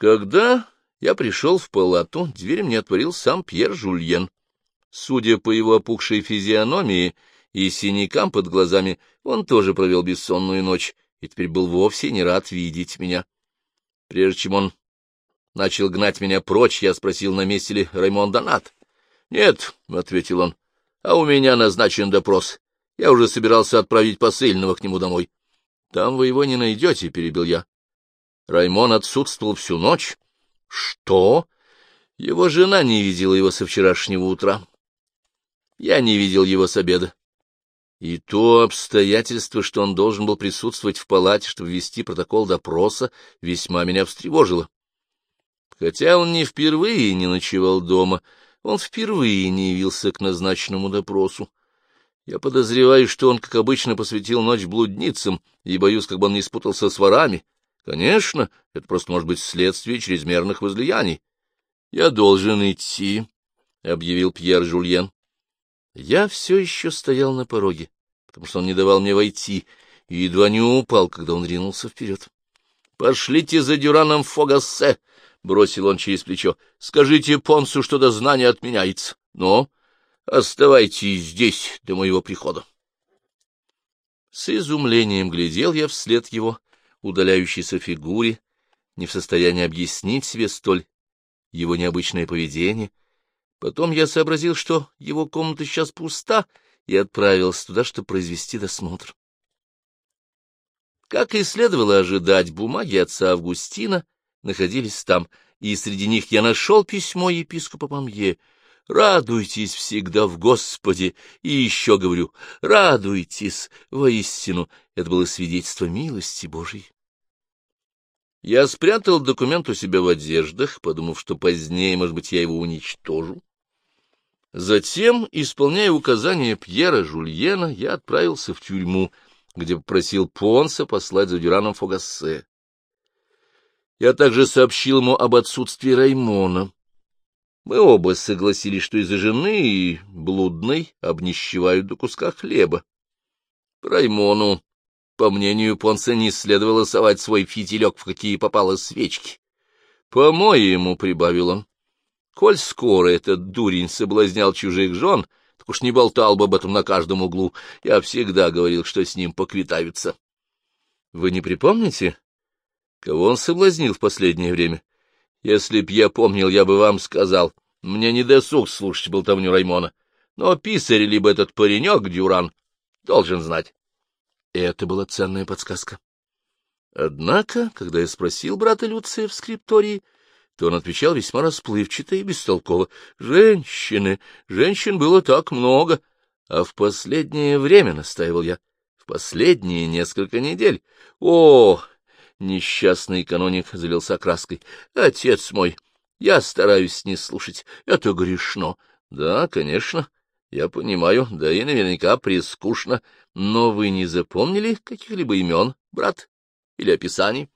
Когда я пришел в палату, дверь мне отворил сам Пьер Жульен. Судя по его опухшей физиономии и синякам под глазами, он тоже провел бессонную ночь и теперь был вовсе не рад видеть меня. Прежде чем он начал гнать меня прочь, я спросил, на месте ли Раймон Донат. — Нет, — ответил он, — а у меня назначен допрос. Я уже собирался отправить посыльного к нему домой. — Там вы его не найдете, — перебил я. Раймон отсутствовал всю ночь. — Что? Его жена не видела его со вчерашнего утра. Я не видел его с обеда. И то обстоятельство, что он должен был присутствовать в палате, чтобы вести протокол допроса, весьма меня встревожило. Хотя он не впервые не ночевал дома, он впервые не явился к назначенному допросу. Я подозреваю, что он, как обычно, посвятил ночь блудницам, и боюсь, как бы он не спутался с ворами. Конечно, это просто может быть следствие чрезмерных возлияний. — Я должен идти, — объявил Пьер Жульен. Я все еще стоял на пороге, потому что он не давал мне войти, и едва не упал, когда он ринулся вперед. — Пошлите за Дюраном Фогассе! — бросил он через плечо. — Скажите Понсу, что дознание отменяется. Но оставайтесь здесь до моего прихода. С изумлением глядел я вслед его удаляющейся фигуре, не в состоянии объяснить себе столь его необычное поведение. Потом я сообразил, что его комната сейчас пуста, и отправился туда, чтобы произвести досмотр. Как и следовало ожидать, бумаги отца Августина находились там, и среди них я нашел письмо епископа Памье. Радуйтесь всегда в Господе, и еще говорю, радуйтесь, воистину, это было свидетельство милости Божией. Я спрятал документ у себя в одеждах, подумав, что позднее, может быть, я его уничтожу. Затем, исполняя указания Пьера Жульена, я отправился в тюрьму, где попросил Понса послать за Дюраном Фогассе. Я также сообщил ему об отсутствии Раймона. Мы оба согласились, что из-за жены и блудной обнищевают до куска хлеба. Раймону, по мнению Понса, не следовало совать свой фитилек в какие попало свечки. По-моему, — прибавил он, — коль скоро этот дурень соблазнял чужих жен, так уж не болтал бы об этом на каждом углу. Я всегда говорил, что с ним поквитаются. Вы не припомните, Кого он соблазнил в последнее время? Если б я помнил, я бы вам сказал. Мне не досуг слушать болтовню Раймона. Но писарь, либо этот паренек, Дюран, должен знать. Это была ценная подсказка. Однако, когда я спросил брата Люция в скриптории, то он отвечал весьма расплывчато и бестолково. Женщины, женщин было так много. А в последнее время, — настаивал я, — в последние несколько недель. О, Несчастный каноник залился краской. — Отец мой, я стараюсь не слушать. Это грешно. — Да, конечно, я понимаю, да и наверняка прискучно. Но вы не запомнили каких-либо имен, брат, или описаний?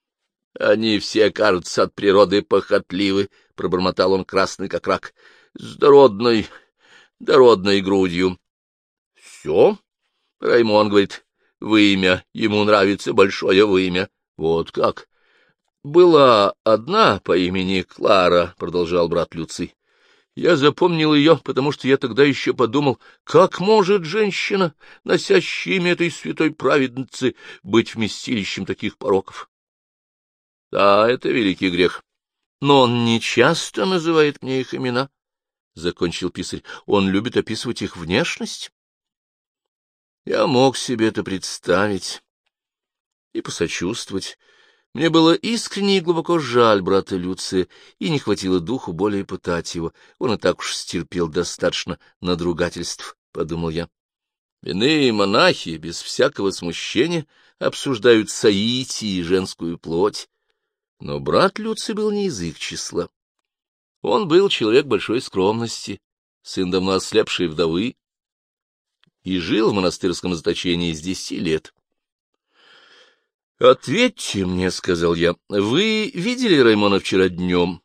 — Они все, кажутся, от природы похотливы, — пробормотал он красный как рак, — с дородной, дородной грудью. — Все? — Раймон говорит, — вымя, ему нравится большое вымя. Вот как? Была одна по имени Клара, — продолжал брат Люций. Я запомнил ее, потому что я тогда еще подумал, как может женщина, носящая имя этой святой праведницы, быть вместилищем таких пороков? Да, это великий грех. Но он не часто называет мне их имена, — закончил писарь. Он любит описывать их внешность. Я мог себе это представить и посочувствовать. Мне было искренне и глубоко жаль брата Люция, и не хватило духу более пытать его. Он и так уж стерпел достаточно надругательств, — подумал я. Иные монахи без всякого смущения обсуждают саити и женскую плоть. Но брат Люций был не язык числа. Он был человек большой скромности, сын давно ослепшей вдовы, и жил в монастырском заточении с десяти лет. — Ответьте мне, — сказал я, — вы видели Раймона вчера днем?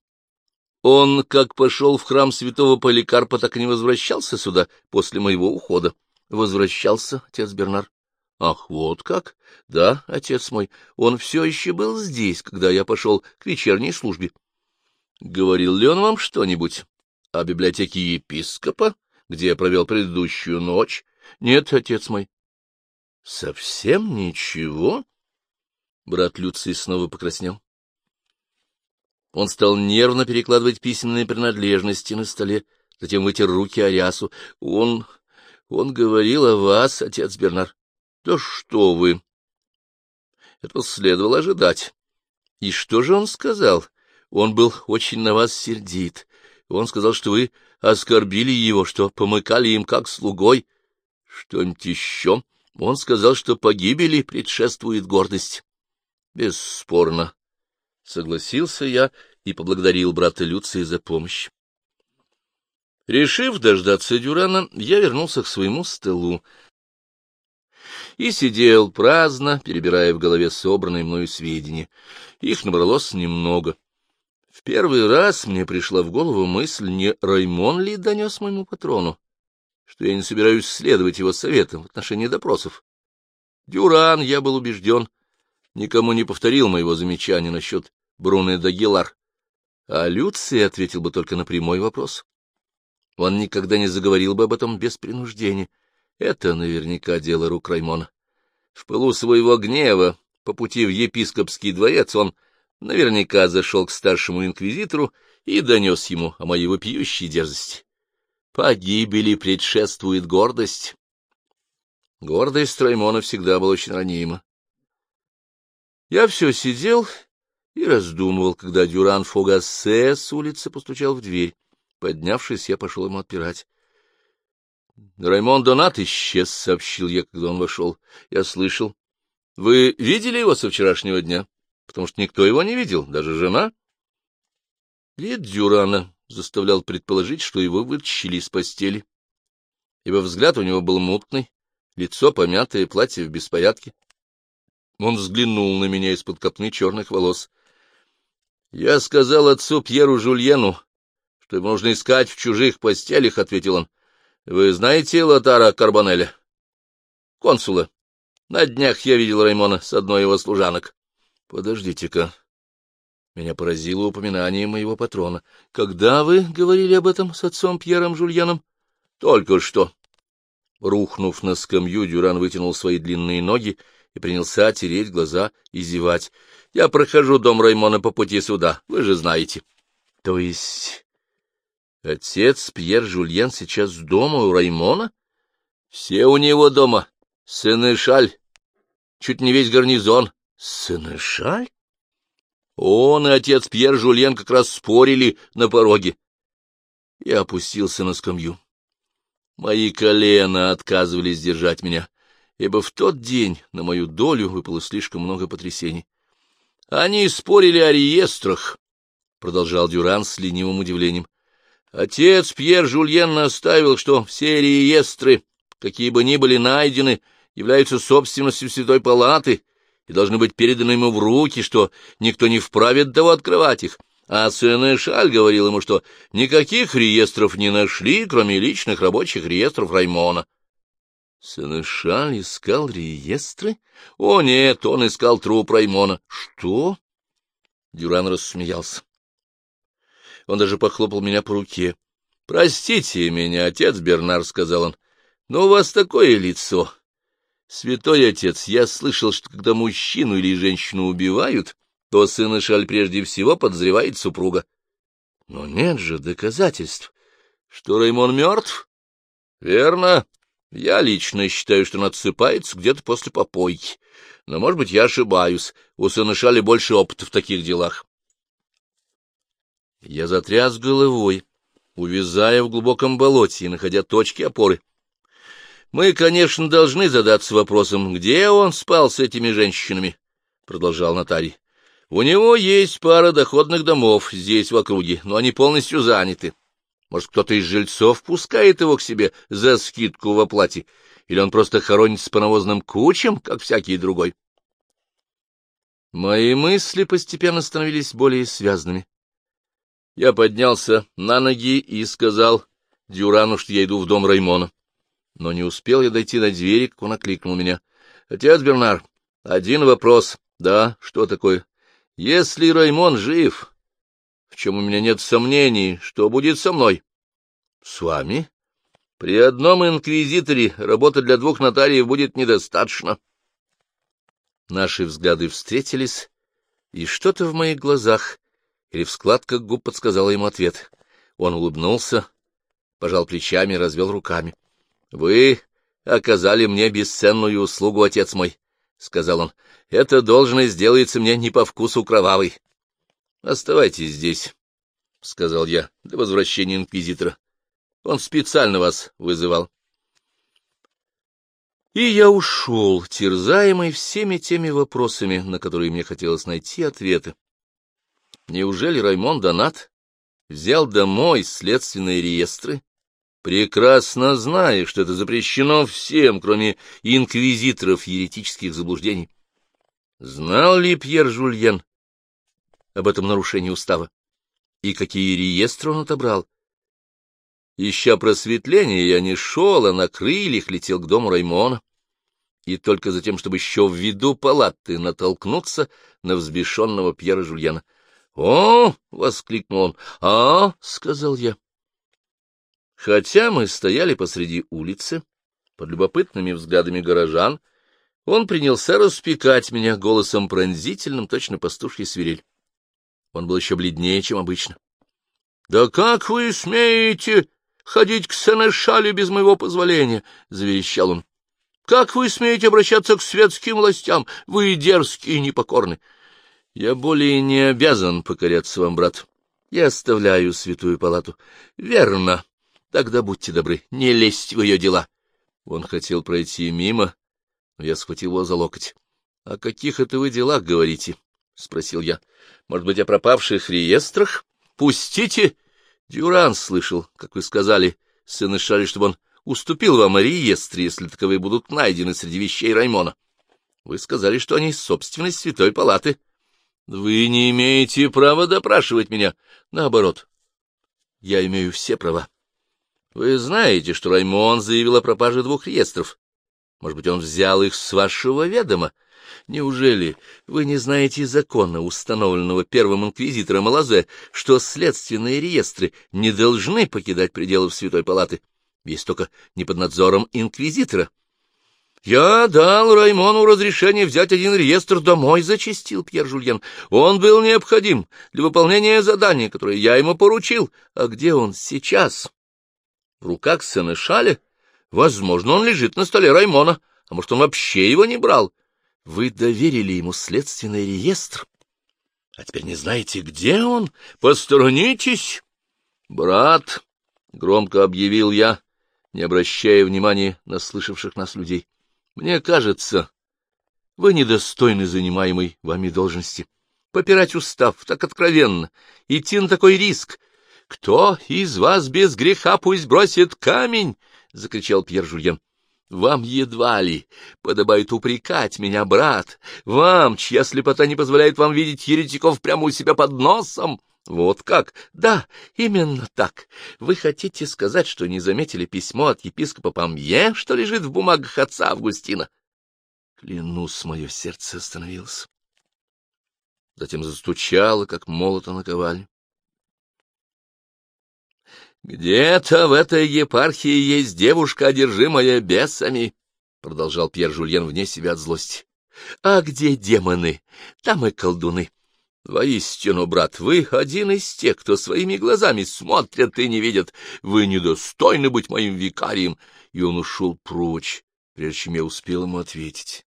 Он, как пошел в храм святого Поликарпа, так и не возвращался сюда после моего ухода. — Возвращался, отец Бернар. Ах, вот как? Да, отец мой, он все еще был здесь, когда я пошел к вечерней службе. Говорил ли он вам что-нибудь о библиотеке епископа, где я провел предыдущую ночь? Нет, отец мой. Совсем ничего? Брат Люций снова покраснел. Он стал нервно перекладывать письменные принадлежности на столе, затем вытер руки о рясу. Он... он говорил о вас, отец Бернар. Да что вы! Это следовало ожидать. И что же он сказал? Он был очень на вас сердит. Он сказал, что вы оскорбили его, что помыкали им как слугой. Что-нибудь еще? Он сказал, что погибели предшествует гордость. Бесспорно. Согласился я и поблагодарил брата Люция за помощь. Решив дождаться Дюрана, я вернулся к своему столу и сидел праздно, перебирая в голове собранные мною сведения. Их набралось немного. В первый раз мне пришла в голову мысль, не Раймон ли донес моему патрону, что я не собираюсь следовать его советам в отношении допросов. Дюран, я был убежден, никому не повторил моего замечания насчет Бруны Дагилар, а Люций ответил бы только на прямой вопрос. Он никогда не заговорил бы об этом без принуждения. Это наверняка дело рук Раймона. В пылу своего гнева по пути в епископский дворец он наверняка зашел к старшему инквизитору и донес ему о моей вопиющей дерзости. Погибели предшествует гордость. Гордость Раймона всегда была очень ранима. Я все сидел и раздумывал, когда Дюран Фугассе с улицы постучал в дверь. Поднявшись, я пошел ему отпирать. — Раймон Донат исчез, — сообщил я, когда он вошел. — Я слышал. — Вы видели его со вчерашнего дня? Потому что никто его не видел, даже жена. Вид Дюрана заставлял предположить, что его вытащили из постели, ибо взгляд у него был мутный, лицо помятое, платье в беспорядке. Он взглянул на меня из-под копны черных волос. — Я сказал отцу Пьеру Жульену, что его нужно искать в чужих постелях, — ответил он. Вы знаете Лотара Карбонеля? Консула. На днях я видел Раймона с одной его служанок. Подождите-ка. Меня поразило упоминание моего патрона. Когда вы говорили об этом с отцом Пьером Жульяном? Только что. Рухнув на скамью, Дюран вытянул свои длинные ноги и принялся тереть глаза и зевать. Я прохожу дом Раймона по пути сюда, вы же знаете. То есть Отец Пьер Жульен сейчас дома у Раймона? Все у него дома. Сенешаль. Чуть не весь гарнизон. Сенешаль? Он и отец Пьер Жульен как раз спорили на пороге. Я опустился на скамью. Мои колена отказывались держать меня, ибо в тот день на мою долю выпало слишком много потрясений. Они спорили о реестрах, — продолжал Дюран с ленивым удивлением. Отец Пьер Жульен наставил, что все реестры, какие бы ни были найдены, являются собственностью Святой Палаты и должны быть переданы ему в руки, что никто не вправе того открывать их. А Сенешаль говорил ему, что никаких реестров не нашли, кроме личных рабочих реестров Раймона. Сенешаль искал реестры? О, нет, он искал труп Раймона. Что? Дюран рассмеялся. Он даже похлопал меня по руке. — Простите меня, отец Бернар, — сказал он, — но у вас такое лицо. Святой отец, я слышал, что когда мужчину или женщину убивают, то сын Шаль прежде всего подозревает супруга. Но нет же доказательств, что Раймон мертв. Верно. Я лично считаю, что он отсыпается где-то после попойки. Но, может быть, я ошибаюсь. У сына больше опыта в таких делах. Я затряс головой, увязая в глубоком болоте и находя точки опоры. Мы, конечно, должны задаться вопросом, где он спал с этими женщинами, — продолжал нотарий. У него есть пара доходных домов здесь, в округе, но они полностью заняты. Может, кто-то из жильцов пускает его к себе за скидку в оплате, или он просто хоронится по навозным кучам, как всякий другой. Мои мысли постепенно становились более связанными. Я поднялся на ноги и сказал Дюрану, что я иду в дом Раймона. Но не успел я дойти до двери, как он окликнул меня. — Отец Бернар, один вопрос. — Да, что такое? — Если Раймон жив, в чем у меня нет сомнений, что будет со мной? — С вами? — При одном инквизиторе работы для двух нотариев будет недостаточно. Наши взгляды встретились, и что-то в моих глазах или в складках губ подсказало ему ответ. Он улыбнулся, пожал плечами развел руками. — Вы оказали мне бесценную услугу, отец мой, — сказал он. — Эта должность сделается мне не по вкусу кровавой. — Оставайтесь здесь, — сказал я, — до возвращения инквизитора. Он специально вас вызывал. И я ушел, терзаемый всеми теми вопросами, на которые мне хотелось найти ответы. Неужели Раймон Донат взял домой следственные реестры, прекрасно зная, что это запрещено всем, кроме инквизиторов еретических заблуждений? Знал ли Пьер Жульен об этом нарушении устава? И какие реестры он отобрал? Ища просветления, я не шел, а на крыльях летел к дому Раймона и только за тем, чтобы еще в виду палаты натолкнуться на взбешенного Пьера Жульяна. — О! — воскликнул он. — А! — сказал я. Хотя мы стояли посреди улицы, под любопытными взглядами горожан, он принялся распекать меня голосом пронзительным, точно пастушья свирель. Он был еще бледнее, чем обычно. — Да как вы смеете ходить к Сенешалю без моего позволения? — заверещал он. — Как вы смеете обращаться к светским властям? Вы дерзкие и непокорны. Я более не обязан покоряться вам, брат. Я оставляю святую палату. Верно. Тогда будьте добры, не лезть в ее дела. Он хотел пройти мимо, но я схватил его за локоть. — О каких это вы делах говорите? — спросил я. — Может быть, о пропавших реестрах? — Пустите! Дюран слышал, как вы сказали, сынышали, чтобы он уступил вам о если таковые будут найдены среди вещей Раймона. Вы сказали, что они собственность Святой Палаты. Вы не имеете права допрашивать меня. Наоборот, я имею все права. Вы знаете, что Раймон заявил о пропаже двух реестров. Может быть, он взял их с вашего ведома? Неужели вы не знаете закона, установленного первым инквизитором Алазе, что следственные реестры не должны покидать пределов Святой Палаты, есть только не под надзором инквизитора? «Я дал Раймону разрешение взять один реестр домой», — зачастил Пьер Жульен. «Он был необходим для выполнения задания, которое я ему поручил. А где он сейчас?» «В руках Сенешаля? Возможно, он лежит на столе Раймона, а может, он вообще его не брал. Вы доверили ему следственный реестр, а теперь не знаете, где он? Посторонитесь!» «Брат», — громко объявил я, не обращая внимания на слышавших нас людей, мне кажется, вы недостойны занимаемой вами должности. Попирать устав так откровенно, идти на такой риск. Кто из вас без греха пусть бросит камень? — закричал Пьер Жульен. — Вам едва ли подобает упрекать меня, брат, вам, чья слепота не позволяет вам видеть еретиков прямо у себя под носом. Вот как? Да, именно так. Вы хотите сказать, что не заметили письмо от епископа Памье, что лежит в бумагах отца Августина? Клянусь, мое сердце остановилось. Затем застучало, как молото на ковале. «Где-то в этой епархии есть девушка, одержимая бесами», — продолжал Пьер Жульен вне себя от злости. «А где демоны? Там и колдуны. Воистину, брат, вы один из тех, кто своими глазами смотрят и не видят. Вы недостойны быть моим викарием. И он ушел прочь, прежде чем я успел ему ответить.